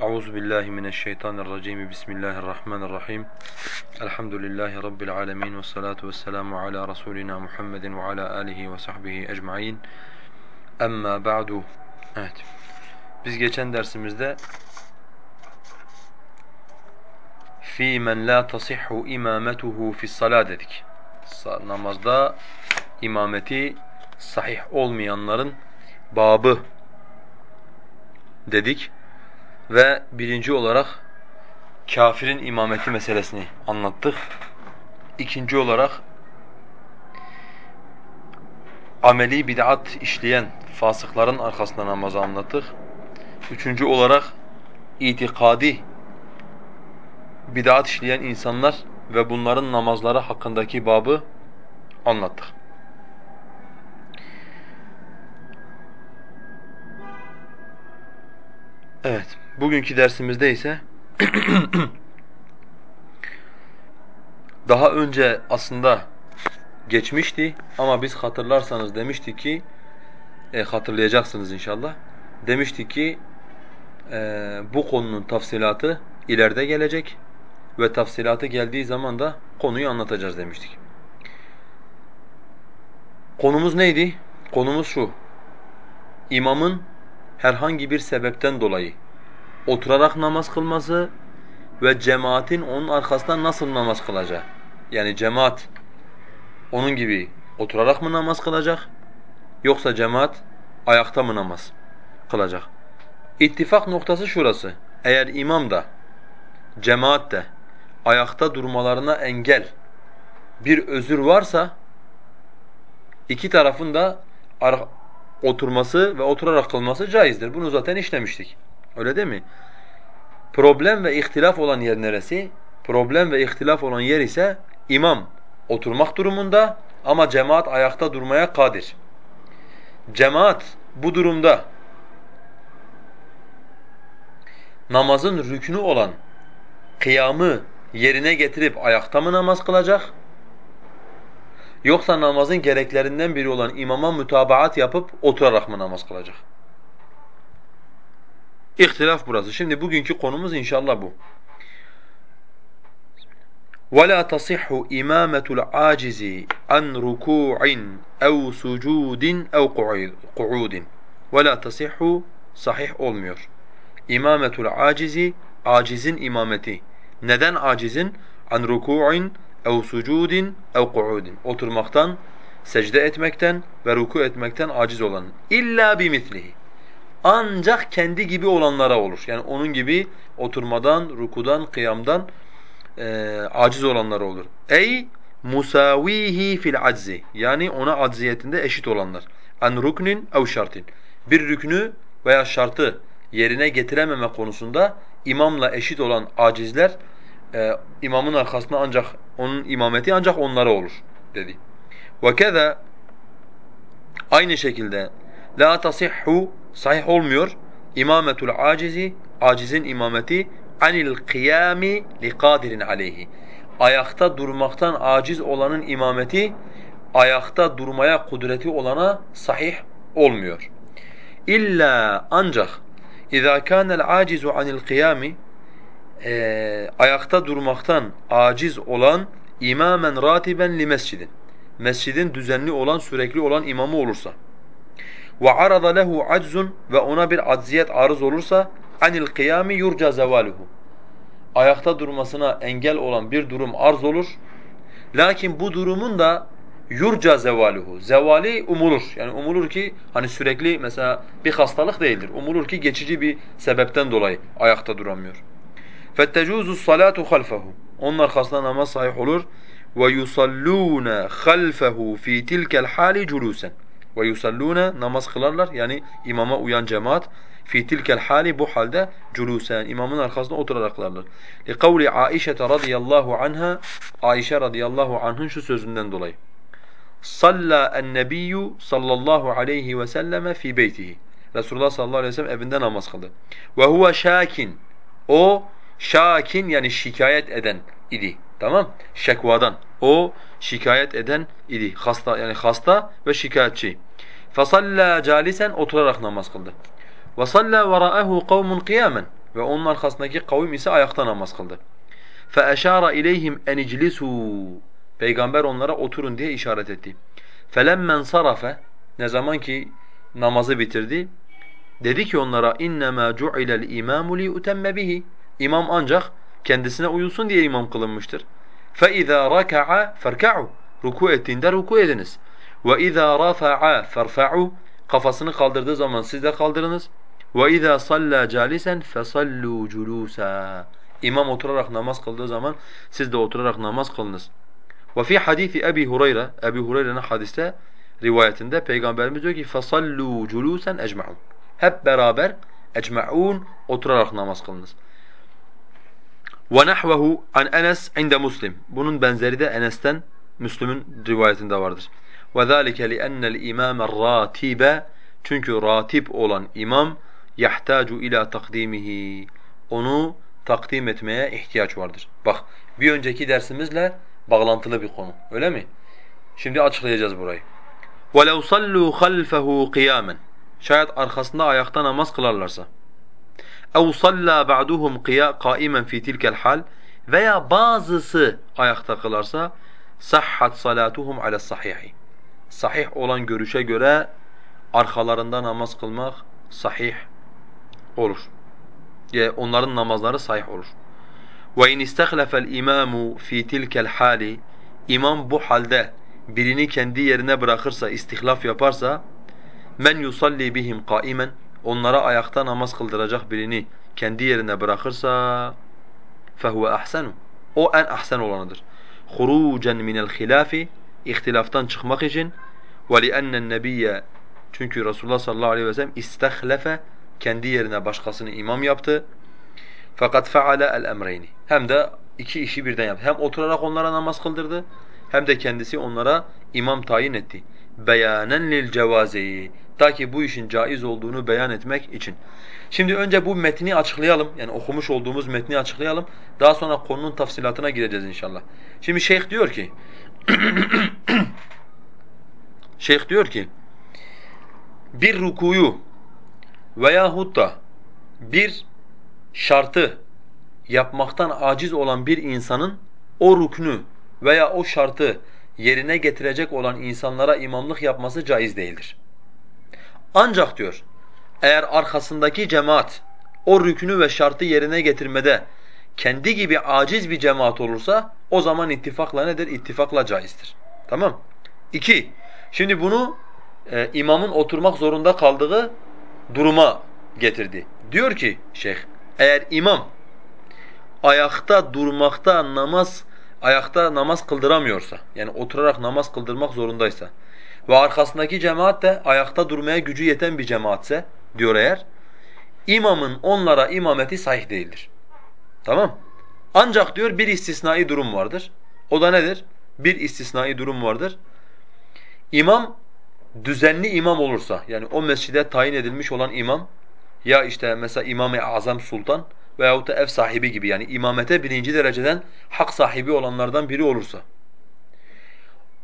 Euzu billahi mineşşeytanirracim. Bismillahirrahmanirrahim. Elhamdülillahi rabbil alamin ve salatu vesselamu ala rasulina Muhammedin ve ala alihi ve sahbihi ecmaîn. Amma ba'du. Evet. Biz geçen dersimizde fi men la tasihhu imametuhu fi salat dedik. Namazda imameti sahih olmayanların babı dedik ve birinci olarak kafirin imameti meselesini anlattık. İkinci olarak ameli bid'at işleyen fasıkların arkasında namazı anlattık. Üçüncü olarak itikadi bid'at işleyen insanlar ve bunların namazları hakkındaki babı anlattık. Evet, bugünkü dersimizde ise daha önce aslında geçmişti ama biz hatırlarsanız demiştik ki, e, hatırlayacaksınız inşallah, demiştik ki e, bu konunun tafsilatı ileride gelecek ve tafsilatı geldiği zaman da konuyu anlatacağız demiştik. Konumuz neydi? Konumuz şu, imamın herhangi bir sebepten dolayı oturarak namaz kılması ve cemaatin onun arkasından nasıl namaz kılacağı. Yani cemaat onun gibi oturarak mı namaz kılacak yoksa cemaat ayakta mı namaz kılacak? İttifak noktası şurası. Eğer imam da cemaat de ayakta durmalarına engel bir özür varsa iki tarafın da oturması ve oturarak kılması caizdir. Bunu zaten işlemiştik. Öyle değil mi? Problem ve ihtilaf olan yer neresi? Problem ve ihtilaf olan yer ise imam oturmak durumunda ama cemaat ayakta durmaya kadir. Cemaat bu durumda namazın rüknü olan kıyamı yerine getirip ayakta mı namaz kılacak? Yoksa namazın gereklerinden biri olan imama mütabaat yapıp oturarak mı namaz kılacak? İhtilaf burası. Şimdi bugünkü konumuz inşallah bu. وَلَا تَصِحُّ إِمَامَةُ الْعَاجِزِ عَنْ رُكُوعٍ اَوْ سُجُودٍ اَوْ قُعُودٍ وَلَا تَصِحُّ Sahih olmuyor. İmametul acizi, acizin imameti. Neden acizin? An ruku'in ev sucudin ev qu'udin. Oturmaktan, secde etmekten ve ruku etmekten aciz olan. İlla bimislihi. Ancak kendi gibi olanlara olur. Yani onun gibi oturmadan, rukudan, kıyamdan e, aciz olanlara olur. Ey musavihi fil aczi. Yani ona acziyetinde eşit olanlar. An ruknin ev şartin. Bir rüknü veya şartı yerine getirememe konusunda imamla eşit olan acizler e, imamın arkasında ancak onun imameti ancak onlara olur dedi. Ve keza aynı şekilde la tasihhu sahih olmuyor. İmametul acizi acizin imameti anil kıyami li kadirin aleyhi. Ayakta durmaktan aciz olanın imameti ayakta durmaya kudreti olana sahih olmuyor. İlla ancak kana'l acizu anil kıyami e, ayakta durmaktan aciz olan imamen ratiben li mescidin. Mescidin düzenli olan, sürekli olan imamı olursa Ve arada lehu aczun ve ona bir acziyet arız olursa anil kıyami yurca zevaluhu. Ayakta durmasına engel olan bir durum arz olur. Lakin bu durumun da yurca zevaluhu. Zevali umulur. Yani umulur ki hani sürekli mesela bir hastalık değildir. Umulur ki geçici bir sebepten dolayı ayakta duramıyor. فَتَّجُوزُ الصَّلَاةُ خَلْفَهُ Onun arkasında namaz sahih olur. وَيُصَلُّونَ خَلْفَهُ فِي تِلْكَ الْحَالِ جُلُوسًا ve yusalluna namaz kılarlar yani imama uyan cemaat fi tilkel hali bu halde culusen imamın arkasında oturarak kılarlar. Li kavli Aişe radıyallahu anha Aişe radıyallahu anh'ın şu sözünden dolayı. Salla en-nebiyyu sallallahu aleyhi ve selleme fi beytihi. Resulullah sallallahu aleyhi ve sellem evinde namaz kıldı. Ve huve şakin. O şakin yani şikayet eden idi. Tamam? Şekvadan. O şikayet eden idi. Hasta yani hasta ve şikayetçi. Fasalla calisen oturarak namaz kıldı. Ve salla vera'ahu kavmun kıyamen. ve onun arkasındaki kavim ise ayakta namaz kıldı. فَاَشَارَ اِلَيْهِمْ اَنْ اِجْلِسُوا Peygamber onlara oturun diye işaret etti. فَلَمَّنْ صَرَفَ Ne zaman ki namazı bitirdi, dedi ki onlara اِنَّمَا جُعِلَ الْاِمَامُ لِيُتَمَّ بِهِ İmam ancak kendisine uyulsun diye imam kılınmıştır. فَاِذَا رَكَعَ فَارْكَعُوا Ruku ettiğinde ruku ediniz. وَاِذَا رَفَعَ فَارْفَعُوا Kafasını kaldırdığı zaman siz de kaldırınız. وَاِذَا صَلَّى جَالِسًا فَصَلُّوا جُلُوسًا İmam oturarak namaz kıldığı zaman siz de oturarak namaz kılınız. وفي hadisi Ebi Hureyre, Ebi Hureyre'nin hadiste rivayetinde Peygamberimiz diyor ki فَصَلُّوا جُلُوسًا اَجْمَعُونَ Hep beraber ecmaun oturarak namaz kılınız. وَنَحْوَهُ an Enes inde Muslim. Bunun benzeri de Enes'ten Müslüm'ün rivayetinde vardır. وَذَٰلِكَ لِأَنَّ الْاِمَامَ الرَّاتِبَ Çünkü ratip olan imam يَحْتَاجُ ila takdimihi. Onu takdim etmeye ihtiyaç vardır. Bak bir önceki dersimizle bağlantılı bir konu. Öyle mi? Şimdi açıklayacağız burayı. وَلَوْ صَلُّوا خَلْفَهُ قِيَامًا Şayet arkasında ayakta namaz kılarlarsa. اَوْ صَلَّى بَعْدُهُمْ قَائِمًا فِي تِلْكَ الْحَالِ Veya bazısı ayakta kılarsa sahhat salatuhum ala sahih. Sahih olan görüşe göre arkalarında namaz kılmak sahih olur. Yani onların namazları sahih olur. Ve in istahlafa imamu fi tilka'l hali imam bu halde birini kendi yerine bırakırsa, istihlaf yaparsa men yusalli bihim qaimen onlara ayakta namaz kıldıracak birini kendi yerine bırakırsa fehuve ahsenu o en ahsen olanıdır. Hurucen minel hilafi ihtilaftan çıkmak için li'ennen nebiyye çünkü Resulullah sallallahu aleyhi ve sellem istehlefe kendi yerine başkasını imam yaptı. Fakat feale el emreyni. Hem de iki işi birden yaptı. Hem oturarak onlara namaz kıldırdı hem de kendisi onlara imam tayin etti. Beyanen lil cevazi. Ta ki bu işin caiz olduğunu beyan etmek için. Şimdi önce bu metni açıklayalım. Yani okumuş olduğumuz metni açıklayalım. Daha sonra konunun tafsilatına gireceğiz inşallah. Şimdi şeyh diyor ki Şeyh diyor ki bir rukuyu veyahut da bir şartı yapmaktan aciz olan bir insanın o ruknu veya o şartı yerine getirecek olan insanlara imamlık yapması caiz değildir. Ancak diyor eğer arkasındaki cemaat o rüknü ve şartı yerine getirmede kendi gibi aciz bir cemaat olursa o zaman ittifakla nedir? İttifakla caizdir. Tamam? İki, şimdi bunu e, imamın oturmak zorunda kaldığı duruma getirdi. Diyor ki şeyh, eğer imam ayakta durmakta namaz ayakta namaz kıldıramıyorsa, yani oturarak namaz kıldırmak zorundaysa ve arkasındaki cemaat de ayakta durmaya gücü yeten bir cemaatse diyor eğer, imamın onlara imameti sahih değildir. Tamam? Ancak diyor bir istisnai durum vardır. O da nedir? Bir istisnai durum vardır. İmam düzenli imam olursa, yani o mescide tayin edilmiş olan imam, ya işte mesela İmam-ı Azam Sultan veyahut da ev sahibi gibi yani imamete birinci dereceden hak sahibi olanlardan biri olursa,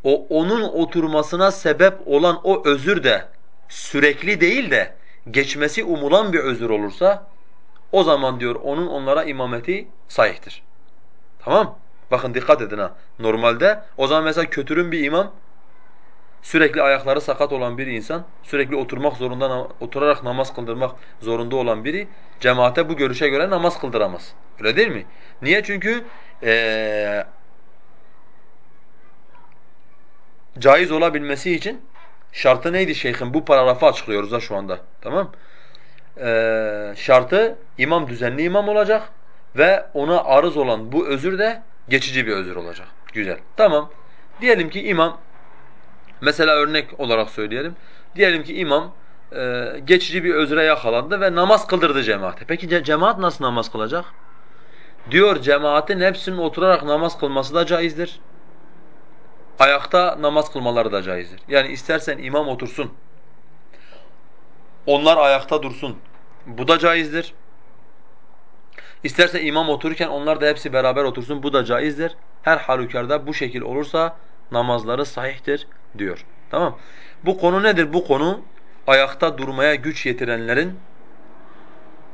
o onun oturmasına sebep olan o özür de sürekli değil de geçmesi umulan bir özür olursa o zaman diyor onun onlara imameti sahihtir. Tamam? Bakın dikkat edin ha. Normalde o zaman mesela kötürüm bir imam sürekli ayakları sakat olan bir insan, sürekli oturmak zorunda oturarak namaz kıldırmak zorunda olan biri cemaate bu görüşe göre namaz kıldıramaz. Öyle değil mi? Niye? Çünkü ee, caiz olabilmesi için şartı neydi şeyhin? Bu paragrafı açıklıyoruz da şu anda. Tamam? Ee, şartı imam düzenli imam olacak ve ona arız olan bu özür de geçici bir özür olacak. Güzel. Tamam. Diyelim ki imam mesela örnek olarak söyleyelim. Diyelim ki imam e, geçici bir özre yakalandı ve namaz kıldırdı cemaate. Peki ce cemaat nasıl namaz kılacak? Diyor cemaatin hepsinin oturarak namaz kılması da caizdir. Ayakta namaz kılmaları da caizdir. Yani istersen imam otursun. Onlar ayakta dursun. Bu da caizdir. İsterse imam otururken onlar da hepsi beraber otursun. Bu da caizdir. Her halükarda bu şekil olursa namazları sahihtir diyor. Tamam? Bu konu nedir? Bu konu ayakta durmaya güç yetirenlerin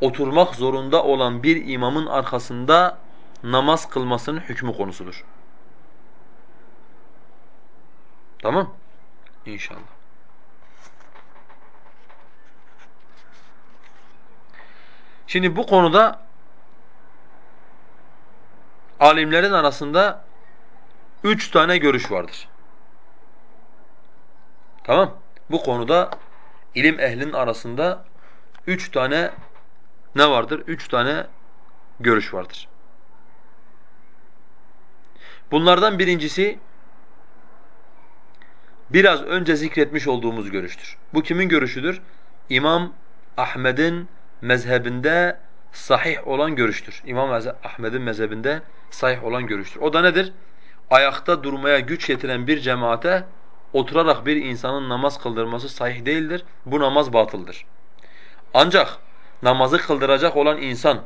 oturmak zorunda olan bir imamın arkasında namaz kılmasının hükmü konusudur. Tamam? İnşallah. Şimdi bu konuda alimlerin arasında üç tane görüş vardır. Tamam? Bu konuda ilim ehlinin arasında üç tane ne vardır? Üç tane görüş vardır. Bunlardan birincisi biraz önce zikretmiş olduğumuz görüştür. Bu kimin görüşüdür? İmam Ahmed'in mezhebinde sahih olan görüştür. İmam Ahmed'in mezhebinde sahih olan görüştür. O da nedir? Ayakta durmaya güç yetiren bir cemaate oturarak bir insanın namaz kıldırması sahih değildir. Bu namaz batıldır. Ancak namazı kıldıracak olan insan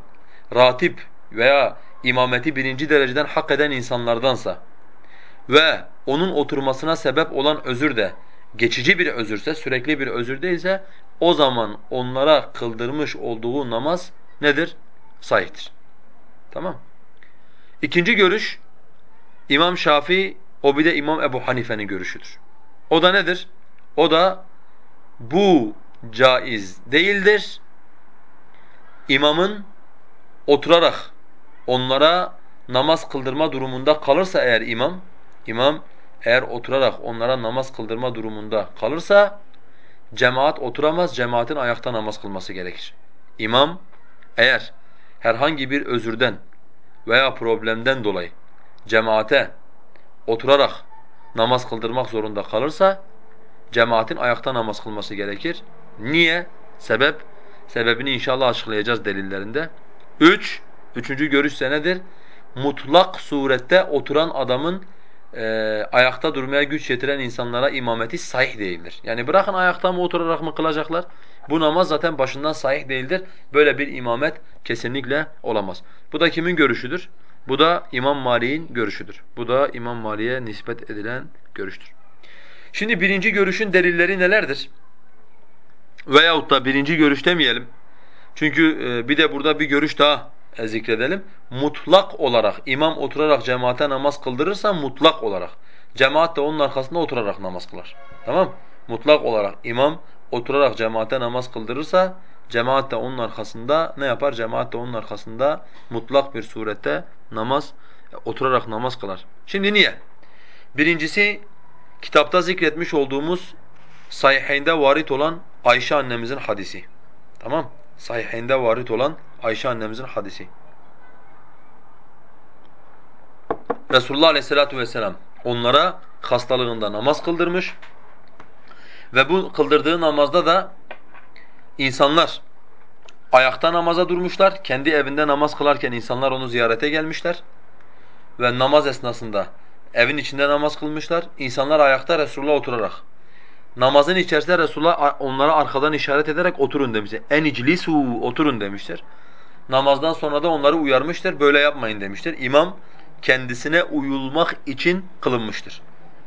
ratip veya imameti birinci dereceden hak eden insanlardansa ve onun oturmasına sebep olan özür de geçici bir özürse, sürekli bir özür değilse o zaman onlara kıldırmış olduğu namaz nedir? Sahihtir. Tamam İkinci görüş İmam Şafii, o bir de İmam Ebu Hanife'nin görüşüdür. O da nedir? O da bu caiz değildir. İmamın oturarak onlara namaz kıldırma durumunda kalırsa eğer imam, imam eğer oturarak onlara namaz kıldırma durumunda kalırsa cemaat oturamaz, cemaatin ayakta namaz kılması gerekir. İmam eğer herhangi bir özürden veya problemden dolayı cemaate oturarak namaz kıldırmak zorunda kalırsa cemaatin ayakta namaz kılması gerekir. Niye? Sebep? Sebebini inşallah açıklayacağız delillerinde. Üç, üçüncü görüş senedir. Mutlak surette oturan adamın e, ayakta durmaya güç yetiren insanlara imameti sahih değildir. Yani bırakın ayakta mı oturarak mı kılacaklar? Bu namaz zaten başından sahih değildir. Böyle bir imamet kesinlikle olamaz. Bu da kimin görüşüdür? Bu da İmam Malik'in görüşüdür. Bu da İmam Malik'e nispet edilen görüştür. Şimdi birinci görüşün delilleri nelerdir? Veyahut da birinci görüş demeyelim. Çünkü e, bir de burada bir görüş daha zikredelim. Mutlak olarak imam oturarak cemaate namaz kıldırırsa mutlak olarak. Cemaat de onun arkasında oturarak namaz kılar. Tamam? Mutlak olarak imam oturarak cemaate namaz kıldırırsa cemaat de onun arkasında ne yapar? Cemaat de onun arkasında mutlak bir surette namaz e, oturarak namaz kılar. Şimdi niye? Birincisi kitapta zikretmiş olduğumuz Sahiheyn'de varit olan Ayşe annemizin hadisi. Tamam? Sahiheyn'de varit olan Ayşe annemizin hadisi. Resulullah Aleyhisselatü vesselam onlara hastalığında namaz kıldırmış ve bu kıldırdığı namazda da insanlar ayakta namaza durmuşlar. Kendi evinde namaz kılarken insanlar onu ziyarete gelmişler ve namaz esnasında evin içinde namaz kılmışlar. İnsanlar ayakta Resulullah oturarak namazın içerisinde Resulullah onlara arkadan işaret ederek oturun demişler. Eniclisu oturun demişler. Namazdan sonra da onları uyarmıştır. Böyle yapmayın demiştir. İmam kendisine uyulmak için kılınmıştır.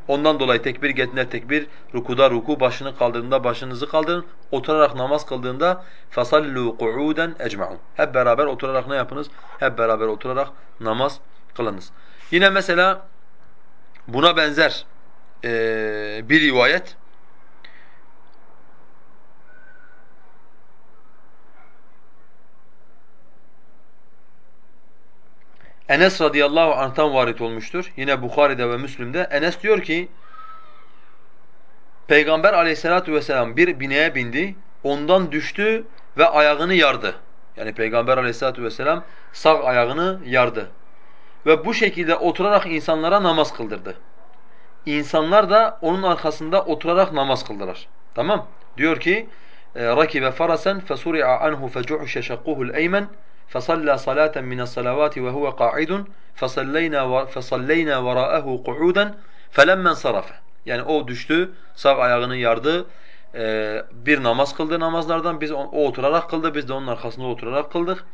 Ondan dolayı tekbir getine tekbir, rukuda ruku, başını kaldırdığında başınızı kaldırın. Oturarak namaz kıldığında fasallu qu'uden ecmaun. Hep beraber oturarak ne yapınız? Hep beraber oturarak namaz kılınız. Yine mesela buna benzer bir rivayet Enes radıyallahu anh'tan varit olmuştur. Yine Bukhari'de ve Müslim'de. Enes diyor ki, Peygamber aleyhissalatu vesselam bir bineğe bindi, ondan düştü ve ayağını yardı. Yani Peygamber aleyhissalatu vesselam sağ ayağını yardı. Ve bu şekilde oturarak insanlara namaz kıldırdı. İnsanlar da onun arkasında oturarak namaz kıldılar. Tamam? Diyor ki, rakibe farasen fesuri'a anhu fecu'şe şakkuhu'l eymen فصلى صلاة من الصلوات وهو قاعد فصلينا فصلينا وراءه قعودا فلما انصرف yani o düştü sağ ayağını yardı bir namaz kıldı namazlardan biz o oturarak kıldı biz de onun arkasında oturarak kıldık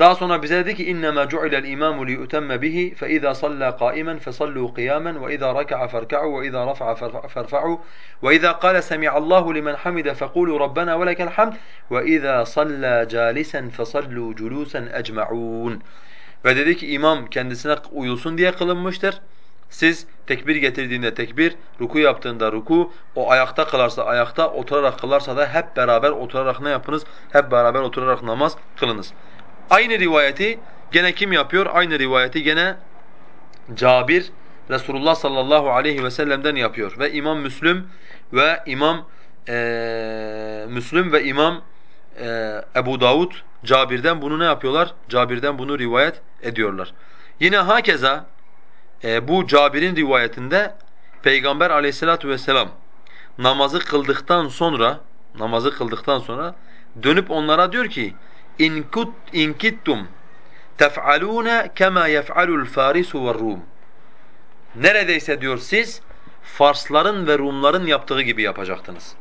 Daha sonra bize dedi ki innema ju'ila'l imamu li yutamma bihi fe iza salla qa'iman fesallu qiyaman ve iza raka'a farka'u ve iza rafa'a farfa'u ve iza qala sami'allahu limen hamida faqulu rabbana ve lekel hamd ve iza salla jalisan fesallu julusan ecma'un. Ve dedi ki imam kendisine uyulsun diye kılınmıştır. Siz tekbir getirdiğinde tekbir, ruku yaptığında ruku, o ayakta kılarsa ayakta, oturarak kılarsa da hep beraber oturarak ne yapınız? Hep beraber oturarak namaz kılınız. Aynı rivayeti gene kim yapıyor? Aynı rivayeti gene Cabir Resulullah sallallahu aleyhi ve sellem'den yapıyor ve İmam Müslüm ve İmam e, Müslüm ve İmam e, Ebu Davud Cabir'den bunu ne yapıyorlar? Cabir'den bunu rivayet ediyorlar. Yine hakeza e, bu Cabir'in rivayetinde Peygamber aleyhissalatu vesselam namazı kıldıktan sonra namazı kıldıktan sonra dönüp onlara diyor ki in kut in kittum tef'aluna kema yef'alul farisu ve rum. Neredeyse diyor siz Farsların ve Rumların yaptığı gibi yapacaktınız.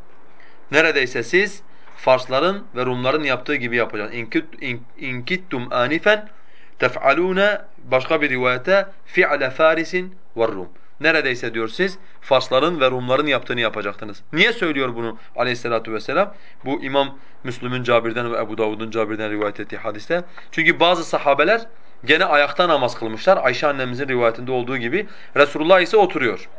Neredeyse siz Farsların ve Rumların yaptığı gibi yapacaksınız. İn kittum anifen tef'aluna başka bir rivayete fi'le farisin ve rum. Neredeyse diyor siz Farsların ve Rumların yaptığını yapacaktınız. Niye söylüyor bunu aleyhissalatu vesselam? Bu İmam Müslüm'ün Cabir'den ve Ebu Davud'un Cabir'den rivayet ettiği hadiste. Çünkü bazı sahabeler gene ayakta namaz kılmışlar. Ayşe annemizin rivayetinde olduğu gibi. Resulullah ise oturuyor.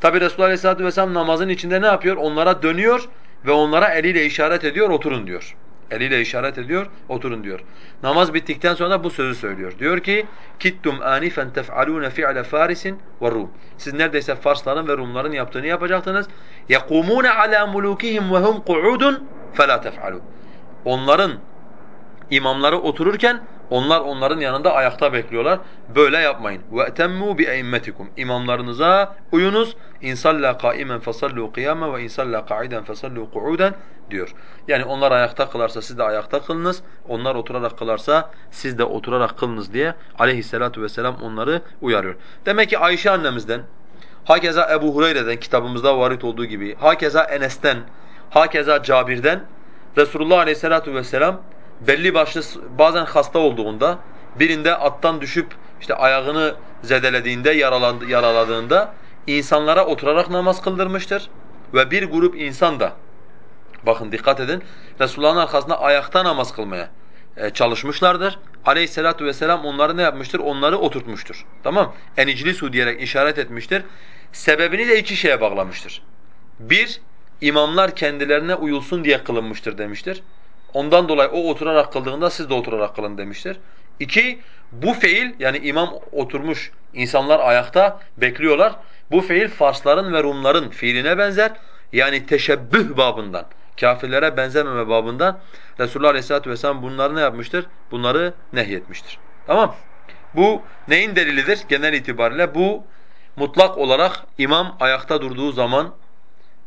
Tabi Resulullah aleyhissalatu vesselam namazın içinde ne yapıyor? Onlara dönüyor ve onlara eliyle işaret ediyor, oturun diyor. Eliyle işaret ediyor, oturun diyor. Namaz bittikten sonra bu sözü söylüyor. Diyor ki: "Kittum anifen tef'alun fi'le Farisin ve Rum." Siz neredeyse Farsların ve Rumların yaptığını yapacaktınız. "Yekumun ala mulukihim ve hum qu'udun fela tef'alu." Onların imamları otururken onlar onların yanında ayakta bekliyorlar. Böyle yapmayın. وَاَتَمُّوا بِاَئِمَّتِكُمْ İmamlarınıza uyunuz. اِنْ صَلَّى قَائِمًا فَصَلُّوا قِيَامًا وَاِنْ صَلَّى قَعِدًا فَصَلُّوا قُعُودًا diyor. Yani onlar ayakta kılarsa siz de ayakta kılınız. Onlar oturarak kılarsa siz de oturarak kılınız diye aleyhissalatu vesselam onları uyarıyor. Demek ki Ayşe annemizden, hakeza Ebu Hureyre'den kitabımızda varit olduğu gibi, hakeza Enes'ten, hakeza Cabir'den Resulullah aleyhissalatu vesselam belli başlı bazen hasta olduğunda birinde attan düşüp işte ayağını zedelediğinde yaralandı, yaraladığında insanlara oturarak namaz kıldırmıştır ve bir grup insan da bakın dikkat edin Resulullah'ın arkasında ayakta namaz kılmaya e, çalışmışlardır. Aleyhissalatu vesselam onları ne yapmıştır? Onları oturtmuştur. Tamam? Eniclisu diyerek işaret etmiştir. Sebebini de iki şeye bağlamıştır. Bir, imamlar kendilerine uyulsun diye kılınmıştır demiştir. Ondan dolayı o oturarak kıldığında siz de oturarak kılın demiştir. İki, bu fiil yani imam oturmuş, insanlar ayakta bekliyorlar. Bu fiil Farsların ve Rumların fiiline benzer. Yani teşebbüh babından, kafirlere benzememe babından Resulullah Aleyhisselatü Vesselam bunları ne yapmıştır? Bunları nehyetmiştir. Tamam Bu neyin delilidir genel itibariyle? Bu mutlak olarak imam ayakta durduğu zaman,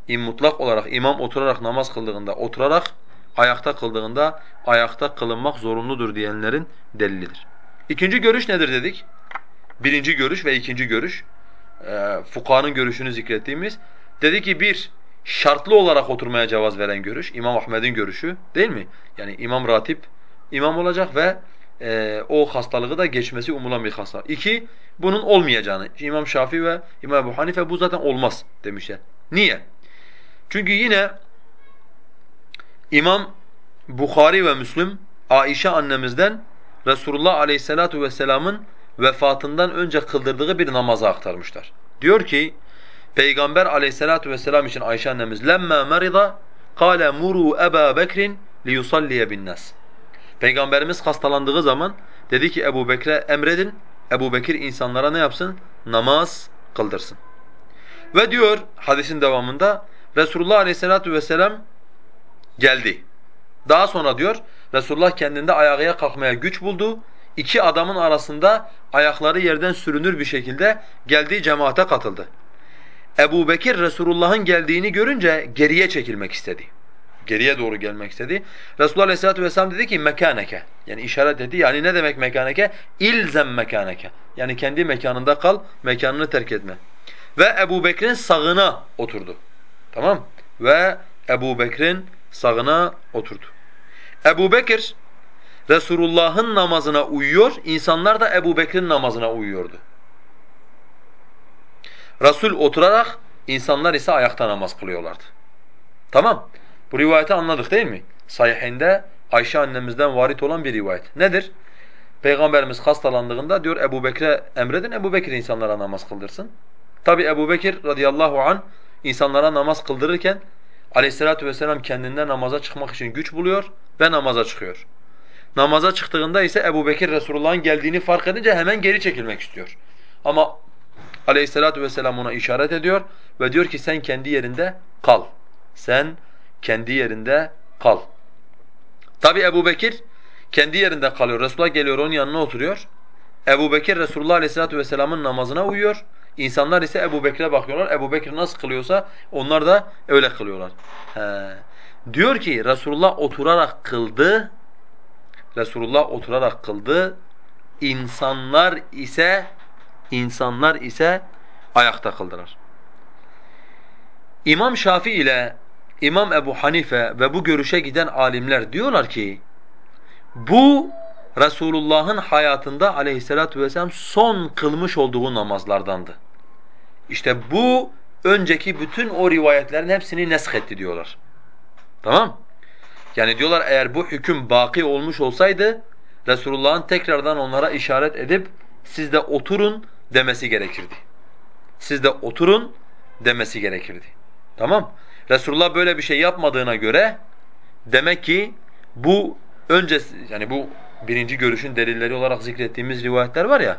mutlak olarak imam oturarak namaz kıldığında oturarak ayakta kıldığında ayakta kılınmak zorunludur diyenlerin delilidir. İkinci görüş nedir dedik? Birinci görüş ve ikinci görüş. E, fukahanın görüşünü zikrettiğimiz. Dedi ki bir, şartlı olarak oturmaya cevaz veren görüş. İmam Ahmed'in görüşü değil mi? Yani İmam Ratip imam olacak ve e, o hastalığı da geçmesi umulan bir hastalık. İki, bunun olmayacağını. İmam Şafii ve İmam Ebu Hanife bu zaten olmaz demişler. Niye? Çünkü yine İmam Bukhari ve Müslim Aişe annemizden Resulullah Aleyhisselatu vesselam'ın vefatından önce kıldırdığı bir namazı aktarmışlar. Diyor ki Peygamber Aleyhisselatu vesselam için Ayşe annemiz lemma merida kâle muru Eba Bekrin liyusalliye binnas. Peygamberimiz hastalandığı zaman dedi ki Ebu Bekir'e emredin, Ebu Bekir insanlara ne yapsın? Namaz kıldırsın. Ve diyor hadisin devamında Resulullah Aleyhisselatu vesselam geldi. Daha sonra diyor Resulullah kendinde ayağa kalkmaya güç buldu. İki adamın arasında ayakları yerden sürünür bir şekilde geldiği cemaate katıldı. Ebu Bekir Resulullah'ın geldiğini görünce geriye çekilmek istedi. Geriye doğru gelmek istedi. Resulullah Aleyhisselatü Vesselam dedi ki mekaneke. Yani işaret dedi. Yani ne demek mekaneke? İlzem mekaneke. Yani kendi mekanında kal, mekanını terk etme. Ve Ebu Bekir'in sağına oturdu. Tamam? Ve Ebu Bekir'in sağına oturdu. Ebu Bekir Resulullah'ın namazına uyuyor, insanlar da Ebu Bekir'in namazına uyuyordu. Resul oturarak, insanlar ise ayakta namaz kılıyorlardı. Tamam. Bu rivayeti anladık değil mi? Sahihinde Ayşe annemizden varit olan bir rivayet. Nedir? Peygamberimiz hastalandığında diyor Ebu Bekir'e emredin, Ebu Bekir insanlara namaz kıldırsın. Tabi Ebu Bekir radıyallahu an insanlara namaz kıldırırken aleyhissalatu vesselam kendinden namaza çıkmak için güç buluyor ve namaza çıkıyor. Namaza çıktığında ise Ebu Bekir Resulullah'ın geldiğini fark edince hemen geri çekilmek istiyor. Ama aleyhissalatu vesselam ona işaret ediyor ve diyor ki sen kendi yerinde kal. Sen kendi yerinde kal. Tabi Ebu Bekir kendi yerinde kalıyor. Resulullah geliyor onun yanına oturuyor. Ebu Bekir Resulullah Aleyhisselatü Vesselam'ın namazına uyuyor. İnsanlar ise Ebu Bekir'e bakıyorlar. Ebu Bekir nasıl kılıyorsa onlar da öyle kılıyorlar. He. Diyor ki Resulullah oturarak kıldı. Resulullah oturarak kıldı. İnsanlar ise insanlar ise ayakta kıldılar. İmam Şafii ile İmam Ebu Hanife ve bu görüşe giden alimler diyorlar ki bu Resulullah'ın hayatında aleyhissalatu vesselam son kılmış olduğu namazlardandı. İşte bu önceki bütün o rivayetlerin hepsini nesk etti diyorlar. Tamam? Yani diyorlar eğer bu hüküm baki olmuş olsaydı Resulullah'ın tekrardan onlara işaret edip siz de oturun demesi gerekirdi. Siz de oturun demesi gerekirdi. Tamam? Resulullah böyle bir şey yapmadığına göre demek ki bu önce yani bu birinci görüşün delilleri olarak zikrettiğimiz rivayetler var ya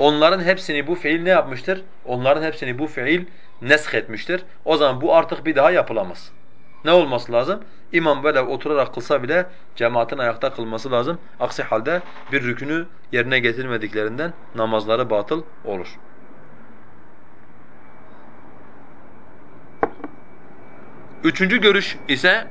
onların hepsini bu fiil ne yapmıştır? Onların hepsini bu fiil nesk etmiştir. O zaman bu artık bir daha yapılamaz. Ne olması lazım? İmam böyle oturarak kılsa bile cemaatin ayakta kılması lazım. Aksi halde bir rükünü yerine getirmediklerinden namazları batıl olur. Üçüncü görüş ise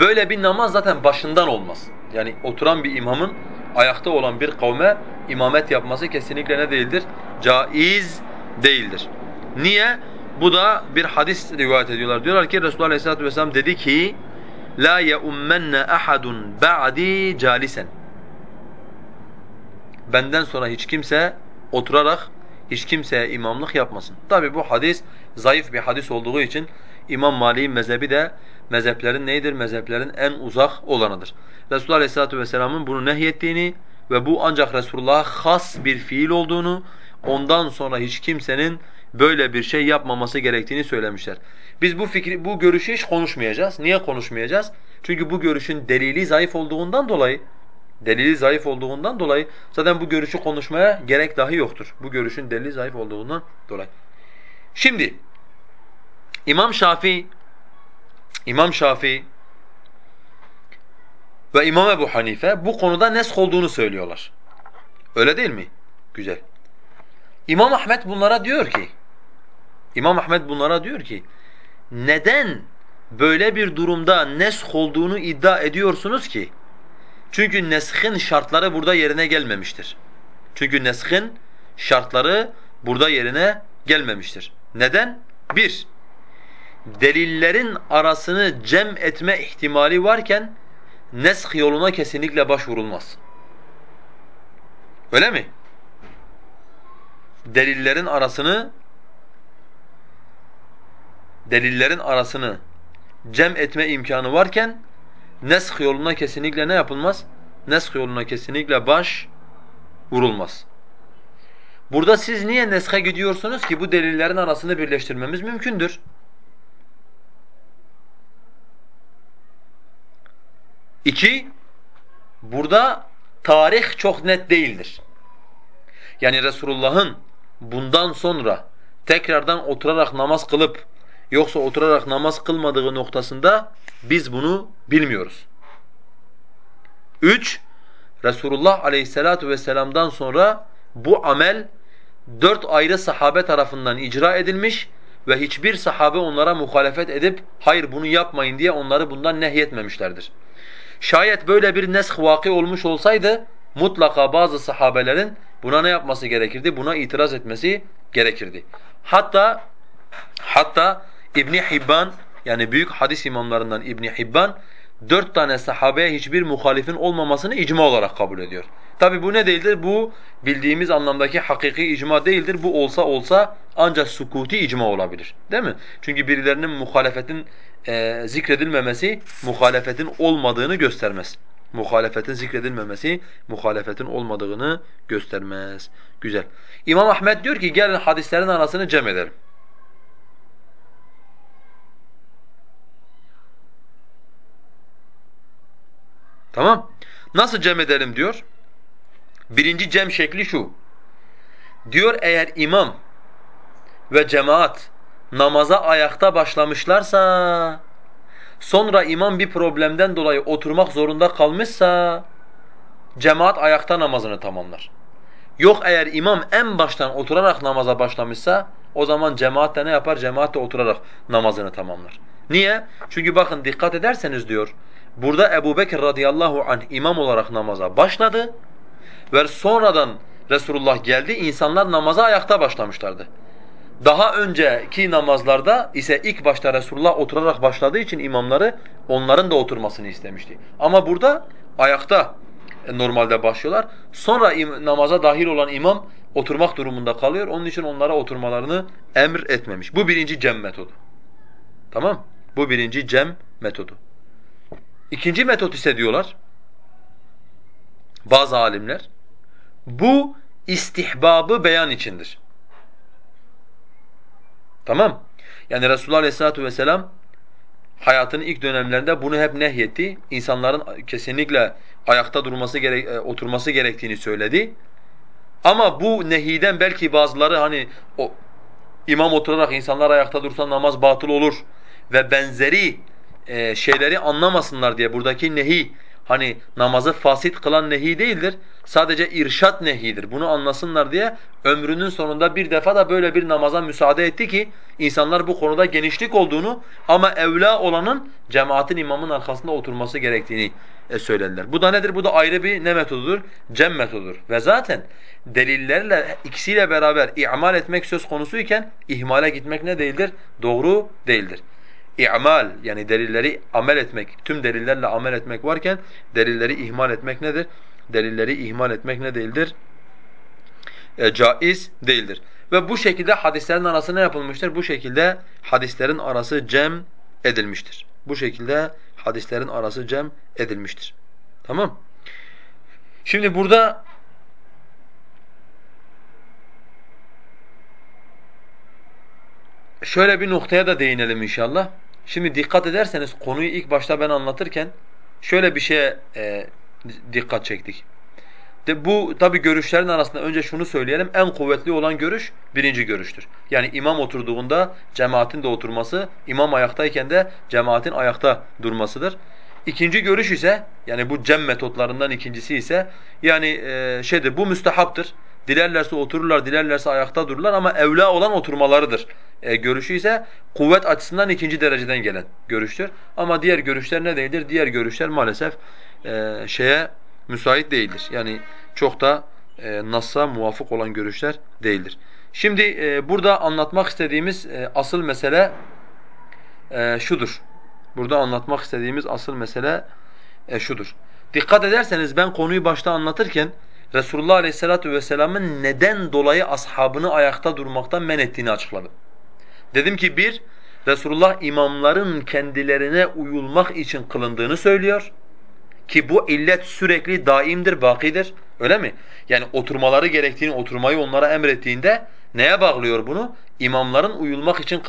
böyle bir namaz zaten başından olmaz. Yani oturan bir imamın ayakta olan bir kavme imamet yapması kesinlikle ne değildir? Caiz değildir. Niye? Bu da bir hadis rivayet ediyorlar. Diyorlar ki Resulullah Aleyhisselatü Vesselam dedi ki la yeummenne ahadun ba'di calisen. Benden sonra hiç kimse oturarak hiç kimseye imamlık yapmasın. Tabi bu hadis zayıf bir hadis olduğu için İmam Malik'in mezhebi de mezheplerin neydir? Mezheplerin en uzak olanıdır. Resulullah Aleyhisselatü Vesselam'ın bunu nehyettiğini ve bu ancak Resulullah'a has bir fiil olduğunu, ondan sonra hiç kimsenin böyle bir şey yapmaması gerektiğini söylemişler. Biz bu fikri, bu görüşü hiç konuşmayacağız. Niye konuşmayacağız? Çünkü bu görüşün delili zayıf olduğundan dolayı, delili zayıf olduğundan dolayı zaten bu görüşü konuşmaya gerek dahi yoktur. Bu görüşün delili zayıf olduğundan dolayı. Şimdi İmam Şafii İmam Şafii ve İmam Ebu Hanife bu konuda nesk olduğunu söylüyorlar. Öyle değil mi? Güzel. İmam Ahmet bunlara diyor ki İmam Ahmed bunlara diyor ki neden böyle bir durumda nesk olduğunu iddia ediyorsunuz ki? Çünkü neskin şartları burada yerine gelmemiştir. Çünkü neskin şartları burada yerine gelmemiştir. Neden? Bir, delillerin arasını cem etme ihtimali varken nesk yoluna kesinlikle başvurulmaz. Öyle mi? Delillerin arasını delillerin arasını cem etme imkanı varken nesk yoluna kesinlikle ne yapılmaz? Nesk yoluna kesinlikle baş vurulmaz. Burada siz niye neske gidiyorsunuz ki bu delillerin arasını birleştirmemiz mümkündür. İki, burada tarih çok net değildir. Yani Resulullah'ın bundan sonra tekrardan oturarak namaz kılıp yoksa oturarak namaz kılmadığı noktasında biz bunu bilmiyoruz. Üç, Resulullah aleyhissalatu vesselam'dan sonra bu amel dört ayrı sahabe tarafından icra edilmiş ve hiçbir sahabe onlara muhalefet edip hayır bunu yapmayın diye onları bundan nehyetmemişlerdir. Şayet böyle bir nesk vaki olmuş olsaydı mutlaka bazı sahabelerin buna ne yapması gerekirdi? Buna itiraz etmesi gerekirdi. Hatta hatta İbn Hibban yani büyük hadis imamlarından İbn Hibban dört tane sahabeye hiçbir muhalifin olmamasını icma olarak kabul ediyor. Tabi bu ne değildir? Bu bildiğimiz anlamdaki hakiki icma değildir. Bu olsa olsa ancak sukuti icma olabilir. Değil mi? Çünkü birilerinin muhalefetin e, zikredilmemesi muhalefetin olmadığını göstermez. Muhalefetin zikredilmemesi muhalefetin olmadığını göstermez. Güzel. İmam Ahmed diyor ki gelin hadislerin arasını cem edelim. Tamam. Nasıl cem edelim diyor. Birinci cem şekli şu. Diyor eğer imam ve cemaat namaza ayakta başlamışlarsa sonra imam bir problemden dolayı oturmak zorunda kalmışsa cemaat ayakta namazını tamamlar. Yok eğer imam en baştan oturarak namaza başlamışsa o zaman cemaat de ne yapar? Cemaat de oturarak namazını tamamlar. Niye? Çünkü bakın dikkat ederseniz diyor burada Ebu Bekir radıyallahu anh imam olarak namaza başladı ve sonradan Resulullah geldi insanlar namaza ayakta başlamışlardı. Daha önceki namazlarda ise ilk başta Resulullah oturarak başladığı için imamları onların da oturmasını istemişti. Ama burada ayakta normalde başlıyorlar. Sonra namaza dahil olan imam oturmak durumunda kalıyor. Onun için onlara oturmalarını emir etmemiş. Bu birinci cem metodu. Tamam? Bu birinci cem metodu. İkinci metot ise diyorlar bazı alimler bu istihbabı beyan içindir. Tamam? Yani Resulullah Aleyhissalatu vesselam hayatının ilk dönemlerinde bunu hep nehyetti. İnsanların kesinlikle ayakta durması gerek e, oturması gerektiğini söyledi. Ama bu nehiden belki bazıları hani o imam oturarak insanlar ayakta dursa namaz batıl olur ve benzeri e, şeyleri anlamasınlar diye buradaki nehi hani namazı fasit kılan nehi değildir. Sadece irşat nehidir. Bunu anlasınlar diye ömrünün sonunda bir defa da böyle bir namaza müsaade etti ki insanlar bu konuda genişlik olduğunu ama evla olanın cemaatin imamın arkasında oturması gerektiğini e, söylediler. Bu da nedir? Bu da ayrı bir ne metodudur? Cem metodudur. Ve zaten delillerle ikisiyle beraber i'mal etmek söz konusuyken ihmale gitmek ne değildir? Doğru değildir i'mal yani delilleri amel etmek, tüm delillerle amel etmek varken delilleri ihmal etmek nedir? Delilleri ihmal etmek ne değildir? E, caiz değildir. Ve bu şekilde hadislerin arası ne yapılmıştır? Bu şekilde hadislerin arası cem edilmiştir. Bu şekilde hadislerin arası cem edilmiştir. Tamam? Şimdi burada şöyle bir noktaya da değinelim inşallah. Şimdi dikkat ederseniz konuyu ilk başta ben anlatırken şöyle bir şeye e, dikkat çektik. De bu tabi görüşlerin arasında önce şunu söyleyelim. En kuvvetli olan görüş birinci görüştür. Yani imam oturduğunda cemaatin de oturması, imam ayaktayken de cemaatin ayakta durmasıdır. İkinci görüş ise yani bu cem metotlarından ikincisi ise yani e, şeydir bu müstehaptır. Dilerlerse otururlar, dilerlerse ayakta dururlar ama evla olan oturmalarıdır. E, görüşü ise kuvvet açısından ikinci dereceden gelen görüştür. Ama diğer görüşler ne değildir? Diğer görüşler maalesef e, şeye müsait değildir. Yani çok da e, Nas'a muvafık olan görüşler değildir. Şimdi e, burada anlatmak istediğimiz e, asıl mesele e, şudur. Burada anlatmak istediğimiz asıl mesele e, şudur. Dikkat ederseniz ben konuyu başta anlatırken Resulullah Aleyhisselatü Vesselam'ın neden dolayı ashabını ayakta durmaktan men ettiğini açıkladım. Dedim ki bir, Resulullah imamların kendilerine uyulmak için kılındığını söylüyor. Ki bu illet sürekli daimdir, bakidir. Öyle mi? Yani oturmaları gerektiğini, oturmayı onlara emrettiğinde neye bağlıyor bunu? İmamların uyulmak için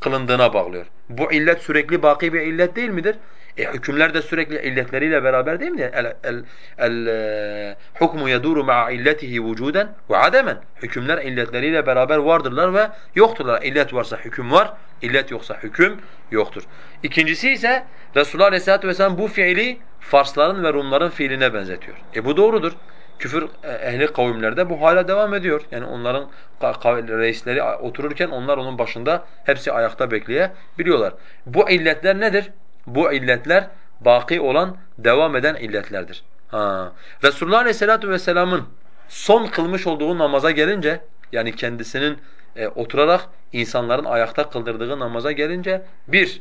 kılındığına bağlıyor. Bu illet sürekli baki bir illet değil midir? E hükümler de sürekli illetleriyle beraber değil mi? El el el e, hukmu yeduru ma'a illetihi vücuden ve ademen. Hükümler illetleriyle beraber vardırlar ve yokturlar. İllet varsa hüküm var, illet yoksa hüküm yoktur. İkincisi ise Resulullah Aleyhisselatü Vesselam bu fiili Farsların ve Rumların fiiline benzetiyor. E bu doğrudur. Küfür e, ehli kavimlerde bu hala devam ediyor. Yani onların reisleri otururken onlar onun başında hepsi ayakta bekleyebiliyorlar. Bu illetler nedir? Bu illetler baki olan, devam eden illetlerdir. Ha. Resulullah Aleyhisselatü Vesselam'ın son kılmış olduğu namaza gelince, yani kendisinin e, oturarak insanların ayakta kıldırdığı namaza gelince, bir,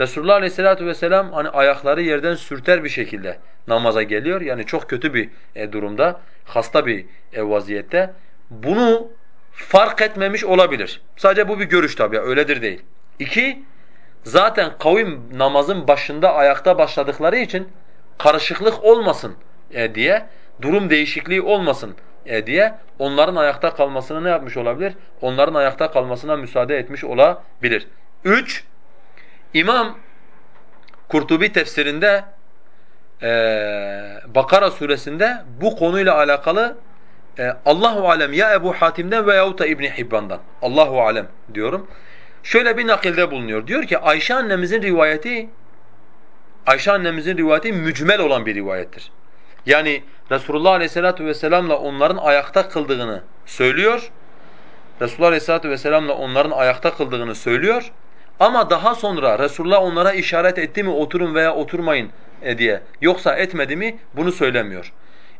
Resulullah Aleyhisselatü vesselam hani ayakları yerden sürter bir şekilde namaza geliyor. Yani çok kötü bir e, durumda, hasta bir e, vaziyette. Bunu fark etmemiş olabilir. Sadece bu bir görüş tabii, öyledir değil. İki, zaten kavim namazın başında ayakta başladıkları için karışıklık olmasın e, diye, durum değişikliği olmasın e, diye onların ayakta kalmasını ne yapmış olabilir? Onların ayakta kalmasına müsaade etmiş olabilir. Üç, İmam Kurtubi tefsirinde e, Bakara suresinde bu konuyla alakalı e, Allahu alem ya Ebu Hatim'den veya da İbn Hibban'dan. Allahu alem diyorum. Şöyle bir nakilde bulunuyor. Diyor ki Ayşe annemizin rivayeti Ayşe annemizin rivayeti mücmel olan bir rivayettir. Yani Resulullah Aleyhisselatü Vesselam'la onların ayakta kıldığını söylüyor. Resulullah Aleyhisselatü Vesselam'la onların ayakta kıldığını söylüyor. Ama daha sonra Resulullah onlara işaret etti mi oturun veya oturmayın e diye yoksa etmedi mi bunu söylemiyor.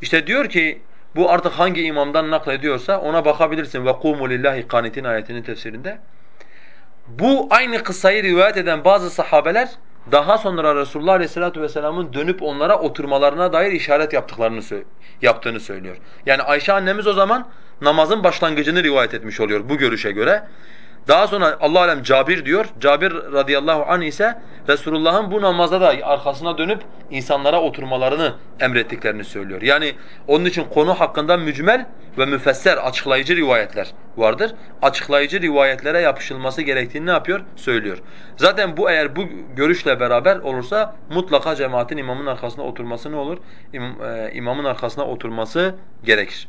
İşte diyor ki bu artık hangi imamdan naklediyorsa ona bakabilirsin. Kumu lillahi kanitin ayetinin tefsirinde. Bu aynı kıssayı rivayet eden bazı sahabeler daha sonra Resulullah Aleyhisselatü Vesselam'ın dönüp onlara oturmalarına dair işaret yaptıklarını yaptığını söylüyor. Yani Ayşe annemiz o zaman namazın başlangıcını rivayet etmiş oluyor bu görüşe göre. Daha sonra Allah alem Cabir diyor. Cabir radıyallahu anh ise Resulullah'ın bu namazda da arkasına dönüp insanlara oturmalarını emrettiklerini söylüyor. Yani onun için konu hakkında mücmel ve müfesser açıklayıcı rivayetler vardır. Açıklayıcı rivayetlere yapışılması gerektiğini ne yapıyor? Söylüyor. Zaten bu eğer bu görüşle beraber olursa mutlaka cemaatin imamın arkasına oturması ne olur? İmam, e, imamın arkasına oturması gerekir.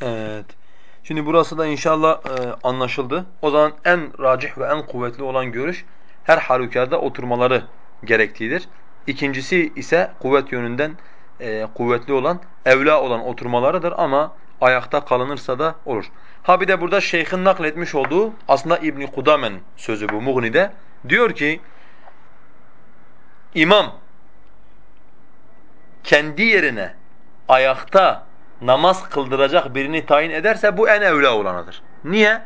Evet. Şimdi burası da inşallah e, anlaşıldı. O zaman en racih ve en kuvvetli olan görüş her halükarda oturmaları gerektiğidir. İkincisi ise kuvvet yönünden e, kuvvetli olan, evla olan oturmalarıdır ama ayakta kalınırsa da olur. Ha bir de burada şeyhin nakletmiş olduğu aslında İbn Kudamen sözü bu Mughni'de. Diyor ki imam kendi yerine ayakta namaz kıldıracak birini tayin ederse bu en evla olanıdır. Niye?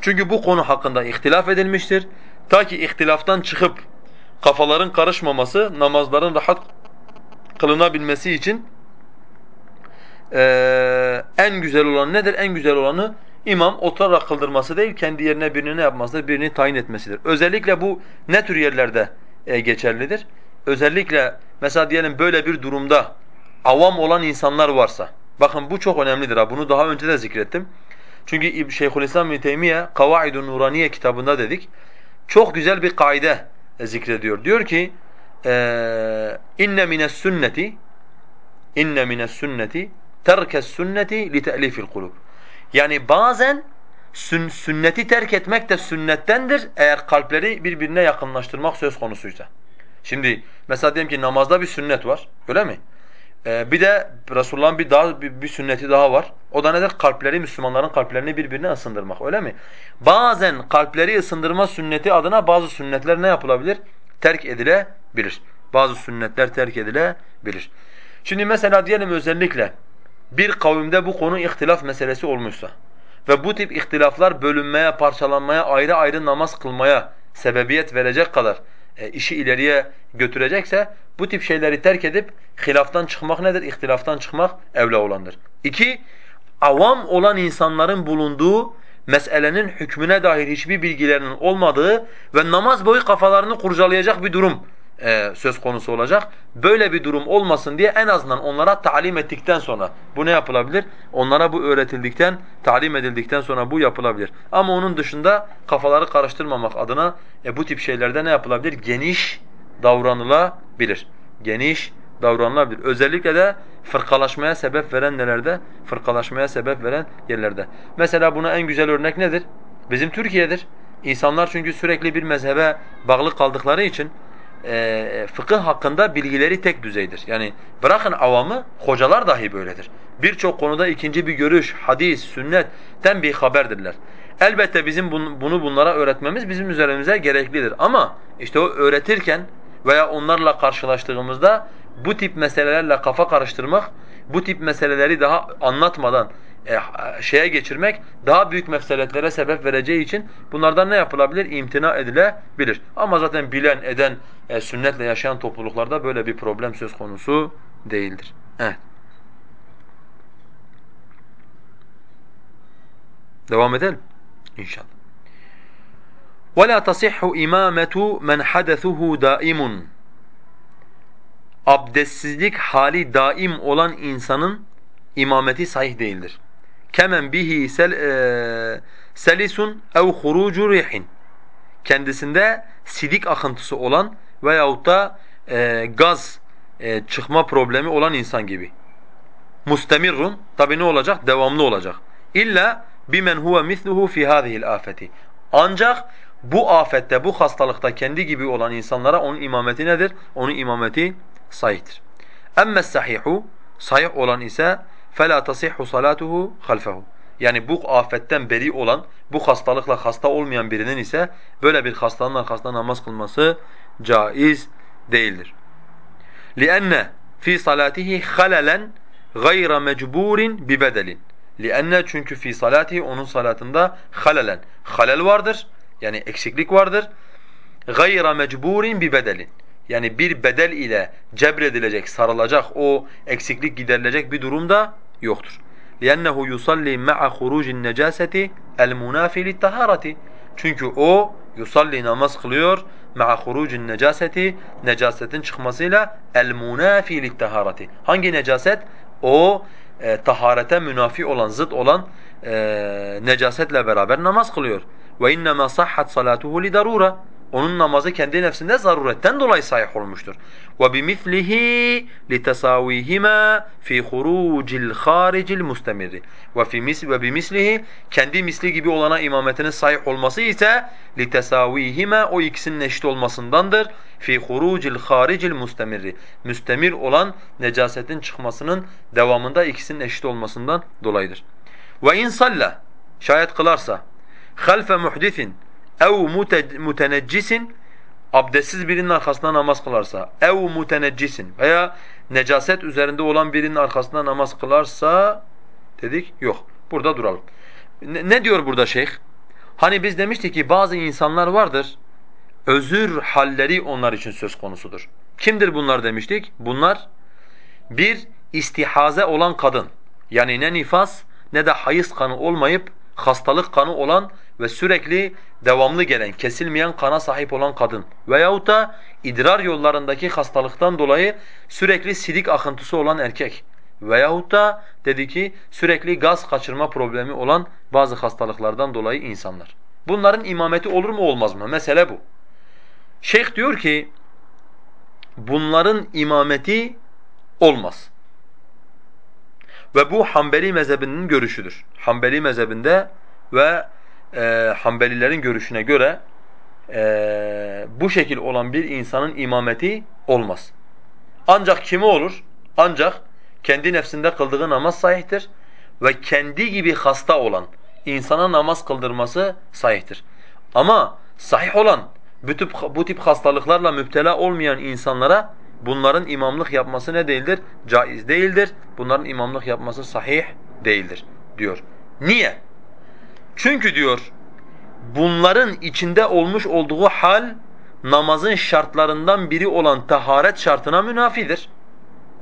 Çünkü bu konu hakkında ihtilaf edilmiştir. Ta ki ihtilaftan çıkıp kafaların karışmaması, namazların rahat kılınabilmesi için ee, en güzel olan nedir? En güzel olanı imam oturarak kıldırması değil, kendi yerine birini ne yapmasıdır? Birini tayin etmesidir. Özellikle bu ne tür yerlerde e, geçerlidir? Özellikle mesela diyelim böyle bir durumda avam olan insanlar varsa, Bakın bu çok önemlidir ha. Bunu daha önce de zikrettim. Çünkü Şeyhülislam İbn Teymiye Kavaidun Nuraniye kitabında dedik. Çok güzel bir kaide zikrediyor. Diyor ki: "İnne mines sünneti inne mines sünneti terkes sünneti li te'lifil kulub." Yani bazen sün, sünneti terk etmek de sünnettendir eğer kalpleri birbirine yakınlaştırmak söz konusuysa. Şimdi mesela diyelim ki namazda bir sünnet var. Öyle mi? Ee, bir de Resulullah'ın bir daha bir, bir sünneti daha var. O da nedir? Kalpleri Müslümanların kalplerini birbirine ısındırmak. Öyle mi? Bazen kalpleri ısındırma sünneti adına bazı sünnetler ne yapılabilir? Terk edilebilir. Bazı sünnetler terk edilebilir. Şimdi mesela diyelim özellikle bir kavimde bu konu ihtilaf meselesi olmuşsa ve bu tip ihtilaflar bölünmeye, parçalanmaya, ayrı ayrı namaz kılmaya sebebiyet verecek kadar işi ileriye götürecekse bu tip şeyleri terk edip hilaftan çıkmak nedir? İhtilaftan çıkmak evla olandır. İki, avam olan insanların bulunduğu meselenin hükmüne dair hiçbir bilgilerinin olmadığı ve namaz boyu kafalarını kurcalayacak bir durum e, söz konusu olacak. Böyle bir durum olmasın diye en azından onlara talim ettikten sonra bu ne yapılabilir? Onlara bu öğretildikten, talim edildikten sonra bu yapılabilir. Ama onun dışında kafaları karıştırmamak adına e, bu tip şeylerde ne yapılabilir? Geniş davranılabilir. Geniş davranılabilir. Özellikle de fırkalaşmaya sebep veren nelerde? Fırkalaşmaya sebep veren yerlerde. Mesela buna en güzel örnek nedir? Bizim Türkiye'dir. İnsanlar çünkü sürekli bir mezhebe bağlı kaldıkları için e, fıkıh hakkında bilgileri tek düzeydir. Yani bırakın avamı, hocalar dahi böyledir. Birçok konuda ikinci bir görüş, hadis, sünnetten bir haberdirler. Elbette bizim bunu bunlara öğretmemiz bizim üzerimize gereklidir. Ama işte o öğretirken veya onlarla karşılaştığımızda bu tip meselelerle kafa karıştırmak, bu tip meseleleri daha anlatmadan e, şeye geçirmek daha büyük mefseletlere sebep vereceği için bunlardan ne yapılabilir? İmtina edilebilir. Ama zaten bilen, eden, e, sünnetle yaşayan topluluklarda böyle bir problem söz konusu değildir. Evet. Devam edelim inşallah. وَلَا تَصِحُّ اِمَامَةُ مَنْ حَدَثُهُ دَائِمٌ Abdestsizlik hali daim olan insanın imameti sahih değildir. Kemen bihi sel, e, selisun ev hurucu rihin. Kendisinde sidik akıntısı olan veyahut da e, gaz e, çıkma problemi olan insan gibi. Mustemirrun tabi ne olacak? Devamlı olacak. İlla bimen huve misluhu fi hadihil afeti. Ancak bu afette, bu hastalıkta kendi gibi olan insanlara onun imameti nedir? Onun imameti sahihtir. Emme sahihu sahih olan ise fela tasihhu salatuhu halfehu. Yani bu afetten beri olan, bu hastalıkla hasta olmayan birinin ise böyle bir hastanın arkasında namaz kılması caiz değildir. لِأَنَّ fi salatihi halalen gayra mecburin bi bedelin. لِأَنَّ çünkü fi salatihi onun salatında halalen. Halel vardır. Yani eksiklik vardır. Gayra mecburin bi bedelin. Yani bir bedel ile cebredilecek, sarılacak, o eksiklik giderilecek bir durumda yoktur. لِأَنَّهُ يُصَلِّي مَعَ خُرُوجِ النَّجَاسَةِ الْمُنَافِ لِلْتَهَارَةِ Çünkü o yusalli namaz kılıyor ma'a hurucun necaseti necasetin çıkmasıyla el munafi lit Hangi necaset? O e, taharete münafi olan, zıt olan e, necasetle beraber namaz kılıyor. Ve innema sahhat salatuhu li darura. Onun namazı kendi nefsinde zaruretten dolayı sahih olmuştur. وَبِمِثْلِهِ لِتَسَاوِيهِمَا فِي خُرُوجِ الْخَارِجِ الْمُسْتَمِرِ وَبِمِثْلِهِ kendi misli gibi olana imametinin sahih olması ise لِتَسَاوِيهِمَا o ikisinin eşit olmasındandır. فِي خُرُوجِ الْخَارِجِ الْمُسْتَمِرِ Müstemir olan necasetin çıkmasının devamında ikisinin eşit olmasından dolayıdır. وَاِنْ صَلَّ Şayet kılarsa خَلْفَ مُحْدِثٍ ev muteneccisin abdestsiz birinin arkasında namaz kılarsa ev muteneccisin veya necaset üzerinde olan birinin arkasında namaz kılarsa dedik yok. Burada duralım. Ne, ne diyor burada şeyh? Hani biz demiştik ki bazı insanlar vardır. Özür halleri onlar için söz konusudur. Kimdir bunlar demiştik? Bunlar bir istihaze olan kadın. Yani ne nifas ne de hayız kanı olmayıp hastalık kanı olan ve sürekli devamlı gelen, kesilmeyen kana sahip olan kadın veyahut da idrar yollarındaki hastalıktan dolayı sürekli sidik akıntısı olan erkek veyahut da dedi ki sürekli gaz kaçırma problemi olan bazı hastalıklardan dolayı insanlar. Bunların imameti olur mu olmaz mı? Mesele bu. Şeyh diyor ki bunların imameti olmaz. Ve bu Hanbeli mezhebinin görüşüdür. Hanbeli mezhebinde ve e, Hanbelilerin görüşüne göre e, bu şekil olan bir insanın imameti olmaz. Ancak kimi olur? Ancak kendi nefsinde kıldığı namaz sahihtir ve kendi gibi hasta olan insana namaz kıldırması sahihtir. Ama sahih olan tip, bu tip hastalıklarla müptela olmayan insanlara bunların imamlık yapması ne değildir? Caiz değildir. Bunların imamlık yapması sahih değildir diyor. Niye? Çünkü diyor bunların içinde olmuş olduğu hal namazın şartlarından biri olan taharet şartına münafidir.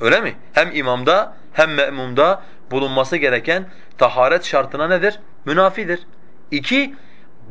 Öyle mi? Hem imamda hem me'mumda bulunması gereken taharet şartına nedir? Münafidir. İki,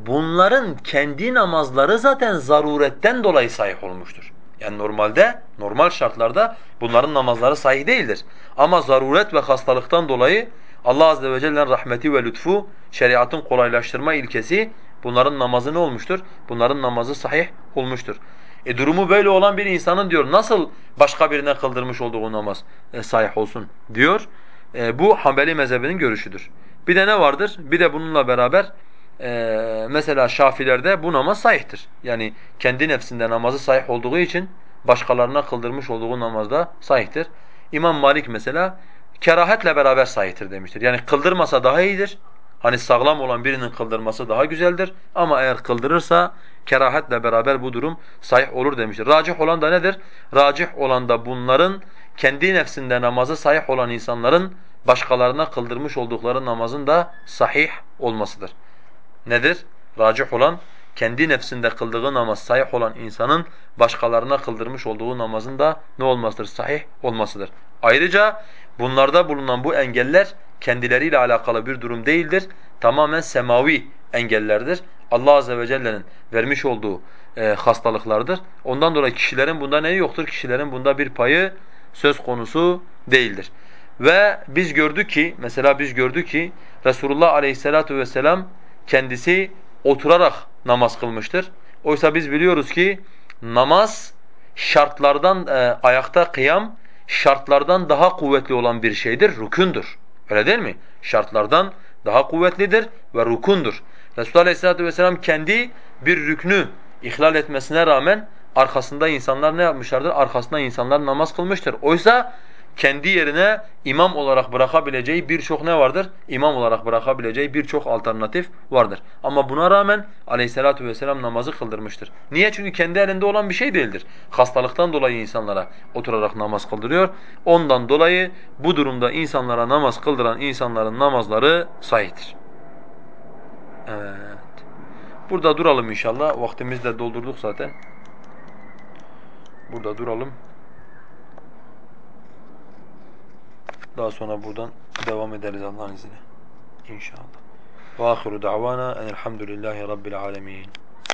bunların kendi namazları zaten zaruretten dolayı sahih olmuştur. Yani normalde, normal şartlarda bunların namazları sahih değildir. Ama zaruret ve hastalıktan dolayı Allah azze ve celle'nin rahmeti ve lütfu, şeriatın kolaylaştırma ilkesi bunların namazı ne olmuştur? Bunların namazı sahih olmuştur. E durumu böyle olan bir insanın diyor nasıl başka birine kıldırmış olduğu namaz e, sahih olsun diyor. E, bu Hanbeli mezhebinin görüşüdür. Bir de ne vardır? Bir de bununla beraber e, mesela Şafilerde bu namaz sahihtir. Yani kendi nefsinde namazı sahih olduğu için başkalarına kıldırmış olduğu namaz da sahihtir. İmam Malik mesela kerahetle beraber sahihtir demiştir. Yani kıldırmasa daha iyidir. Hani sağlam olan birinin kıldırması daha güzeldir ama eğer kıldırırsa kerahetle beraber bu durum sahih olur demiştir. Racih olan da nedir? Racih olan da bunların kendi nefsinde namazı sahih olan insanların başkalarına kıldırmış oldukları namazın da sahih olmasıdır. Nedir? Racih olan kendi nefsinde kıldığı namaz sahih olan insanın başkalarına kıldırmış olduğu namazın da ne olmasıdır? Sahih olmasıdır. Ayrıca bunlarda bulunan bu engeller kendileriyle alakalı bir durum değildir. Tamamen semavi engellerdir. Allah azze ve celle'nin vermiş olduğu e, hastalıklardır. Ondan dolayı kişilerin bunda neyi yoktur? Kişilerin bunda bir payı söz konusu değildir. Ve biz gördük ki, mesela biz gördük ki Resulullah aleyhissalatu vesselam kendisi oturarak namaz kılmıştır. Oysa biz biliyoruz ki namaz şartlardan, e, ayakta kıyam şartlardan daha kuvvetli olan bir şeydir, rükündür. Öyle değil mi? Şartlardan daha kuvvetlidir ve rukundur. Resulullah Aleyhisselatü Vesselam kendi bir rüknü ihlal etmesine rağmen arkasında insanlar ne yapmışlardır? Arkasında insanlar namaz kılmıştır. Oysa kendi yerine imam olarak bırakabileceği birçok ne vardır? İmam olarak bırakabileceği birçok alternatif vardır. Ama buna rağmen aleyhissalatu vesselam namazı kıldırmıştır. Niye? Çünkü kendi elinde olan bir şey değildir. Hastalıktan dolayı insanlara oturarak namaz kıldırıyor. Ondan dolayı bu durumda insanlara namaz kıldıran insanların namazları sahihtir. Evet. Burada duralım inşallah. Vaktimizi de doldurduk zaten. Burada duralım. Daha sonra buradan devam ederiz Allah'ın izniyle. İnşallah. Ve ahiru da'vana enelhamdülillahi rabbil alemin.